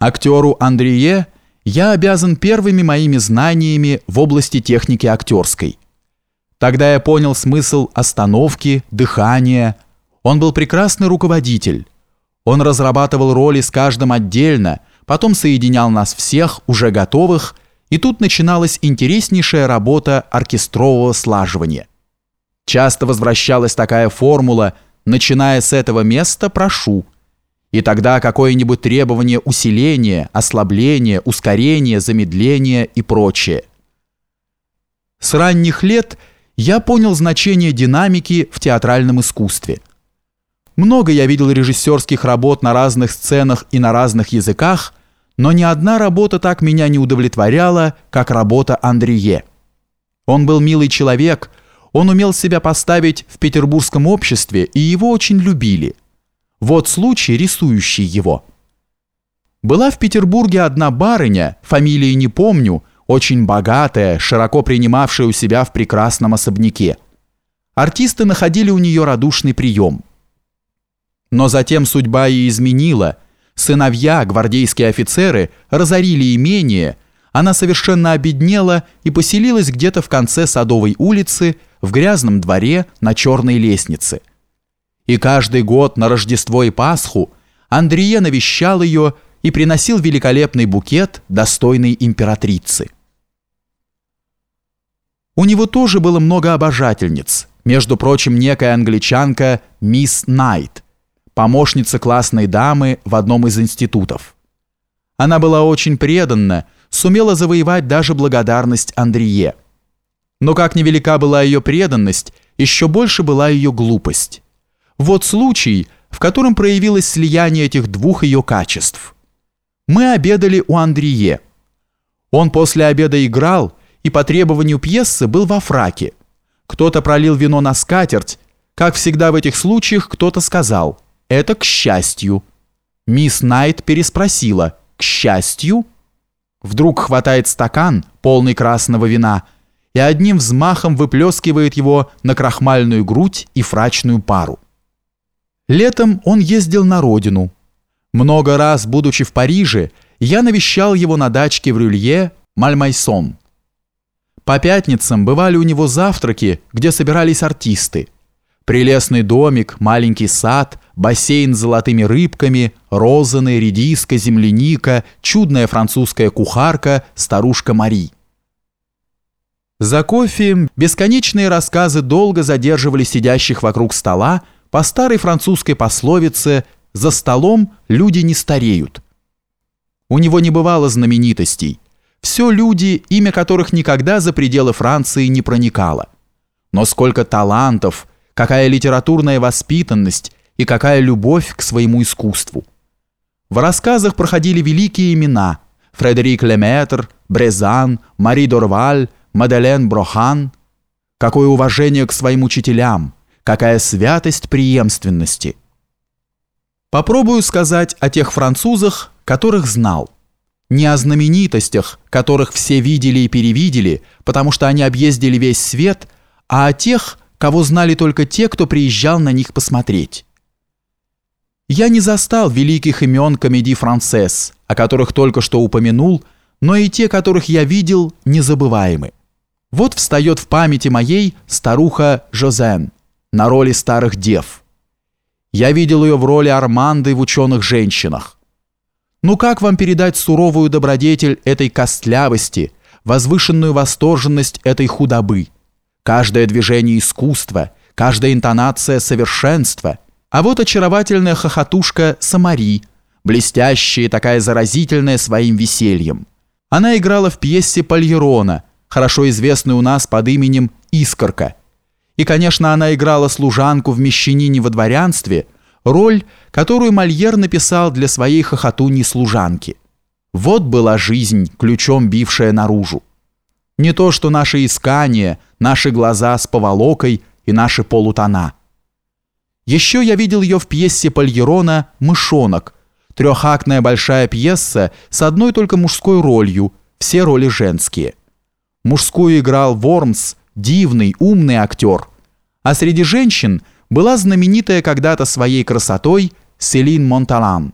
Актеру Андрие я обязан первыми моими знаниями в области техники актерской. Тогда я понял смысл остановки, дыхания. Он был прекрасный руководитель. Он разрабатывал роли с каждым отдельно, потом соединял нас всех, уже готовых, и тут начиналась интереснейшая работа оркестрового слаживания. Часто возвращалась такая формула «начиная с этого места, прошу», и тогда какое-нибудь требование усиления, ослабления, ускорения, замедления и прочее. С ранних лет я понял значение динамики в театральном искусстве. Много я видел режиссерских работ на разных сценах и на разных языках, но ни одна работа так меня не удовлетворяла, как работа Андрие. Он был милый человек, он умел себя поставить в петербургском обществе, и его очень любили – вот случай, рисующий его. Была в Петербурге одна барыня, фамилии не помню, очень богатая, широко принимавшая у себя в прекрасном особняке. Артисты находили у нее радушный прием. Но затем судьба ей изменила. Сыновья, гвардейские офицеры, разорили имение, она совершенно обеднела и поселилась где-то в конце Садовой улицы, в грязном дворе на черной лестнице – и каждый год на Рождество и Пасху Андрие навещал ее и приносил великолепный букет достойной императрицы. У него тоже было много обожательниц, между прочим, некая англичанка мисс Найт, помощница классной дамы в одном из институтов. Она была очень преданна, сумела завоевать даже благодарность Андрие. Но как невелика была ее преданность, еще больше была ее глупость. Вот случай, в котором проявилось слияние этих двух ее качеств. Мы обедали у Андрие. Он после обеда играл и по требованию пьесы был во фраке. Кто-то пролил вино на скатерть. Как всегда в этих случаях, кто-то сказал «это к счастью». Мисс Найт переспросила «к счастью?» Вдруг хватает стакан, полный красного вина, и одним взмахом выплескивает его на крахмальную грудь и фрачную пару. Летом он ездил на родину. Много раз, будучи в Париже, я навещал его на дачке в Рюлье, Мальмайсон. По пятницам бывали у него завтраки, где собирались артисты. Прелестный домик, маленький сад, бассейн с золотыми рыбками, розаны, редиска, земляника, чудная французская кухарка, старушка Мари. За кофе бесконечные рассказы долго задерживали сидящих вокруг стола, по старой французской пословице «за столом люди не стареют». У него не бывало знаменитостей. Все люди, имя которых никогда за пределы Франции не проникало. Но сколько талантов, какая литературная воспитанность и какая любовь к своему искусству. В рассказах проходили великие имена Фредерик Леметр, Брезан, Мари Дорваль, Маделен Брохан. Какое уважение к своим учителям – какая святость преемственности. Попробую сказать о тех французах, которых знал. Не о знаменитостях, которых все видели и перевидели, потому что они объездили весь свет, а о тех, кого знали только те, кто приезжал на них посмотреть. Я не застал великих имен комедий францесс, о которых только что упомянул, но и те, которых я видел, незабываемы. Вот встает в памяти моей старуха Жозен – на роли старых дев. Я видел ее в роли Арманды в «Ученых женщинах». Ну как вам передать суровую добродетель этой костлявости, возвышенную восторженность этой худобы? Каждое движение искусства, каждая интонация совершенства. А вот очаровательная хохотушка Самари, блестящая такая заразительная своим весельем. Она играла в пьесе Пальерона, хорошо известной у нас под именем «Искорка», и, конечно, она играла служанку в «Мещанине во дворянстве», роль, которую Мольер написал для своей хохотуньи служанки. Вот была жизнь, ключом бившая наружу. Не то, что наши искания, наши глаза с поволокой и наши полутона. Еще я видел ее в пьесе Польерона «Мышонок», трехактная большая пьеса с одной только мужской ролью, все роли женские. Мужскую играл Вормс, дивный, умный актер. А среди женщин была знаменитая когда-то своей красотой Селин Монталан.